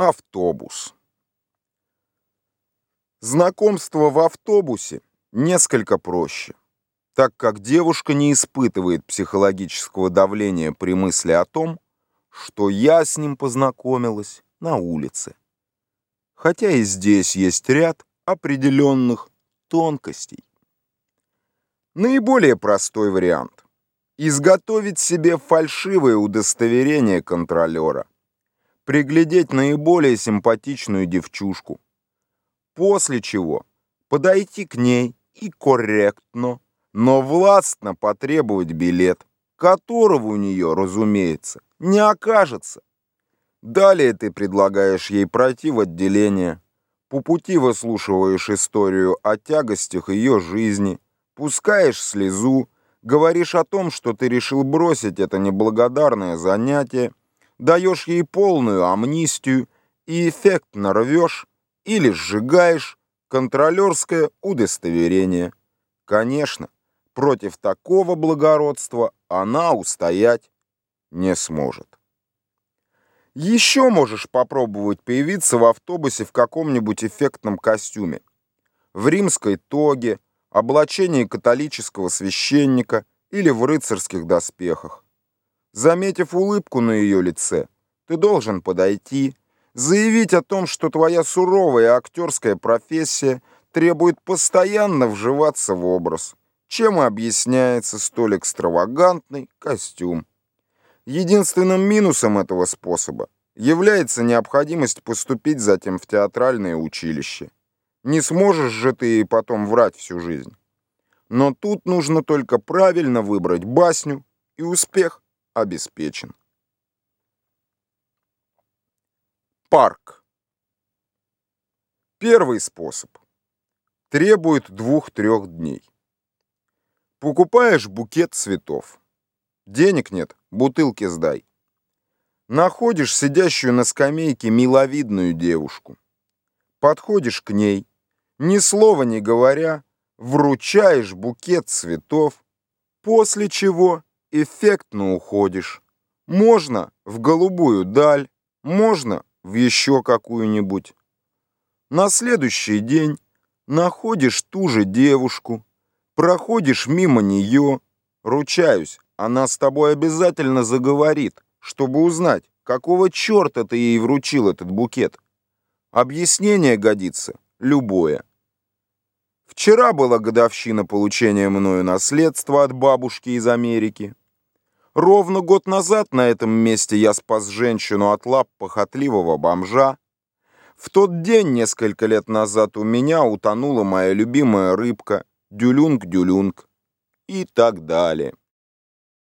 Автобус. Знакомство в автобусе несколько проще, так как девушка не испытывает психологического давления при мысли о том, что я с ним познакомилась на улице. Хотя и здесь есть ряд определенных тонкостей. Наиболее простой вариант – изготовить себе фальшивое удостоверение контролера – приглядеть наиболее симпатичную девчушку, после чего подойти к ней и корректно, но властно потребовать билет, которого у нее, разумеется, не окажется. Далее ты предлагаешь ей пройти в отделение, по пути выслушиваешь историю о тягостях ее жизни, пускаешь слезу, говоришь о том, что ты решил бросить это неблагодарное занятие, даешь ей полную амнистию и эффектно рвешь или сжигаешь контролерское удостоверение. Конечно, против такого благородства она устоять не сможет. Еще можешь попробовать появиться в автобусе в каком-нибудь эффектном костюме. В римской тоге, облачении католического священника или в рыцарских доспехах. Заметив улыбку на ее лице, ты должен подойти, заявить о том, что твоя суровая актерская профессия требует постоянно вживаться в образ, чем и объясняется столь экстравагантный костюм. Единственным минусом этого способа является необходимость поступить затем в театральное училище. Не сможешь же ты потом врать всю жизнь. Но тут нужно только правильно выбрать басню, и успех обеспечен. Парк. Первый способ. Требует двух-трех дней. Покупаешь букет цветов. Денег нет, бутылки сдай. Находишь сидящую на скамейке миловидную девушку. Подходишь к ней, ни слова не говоря, вручаешь букет цветов, после чего эффектно уходишь. Можно в голубую даль, можно в еще какую-нибудь. На следующий день находишь ту же девушку, проходишь мимо нее, ручаюсь, она с тобой обязательно заговорит, чтобы узнать, какого черта ты ей вручил этот букет. Объяснение годится любое. Вчера была годовщина получения мною наследства от бабушки из Америки. Ровно год назад на этом месте я спас женщину от лап похотливого бомжа. В тот день, несколько лет назад, у меня утонула моя любимая рыбка Дюлюнг-Дюлюнг и так далее.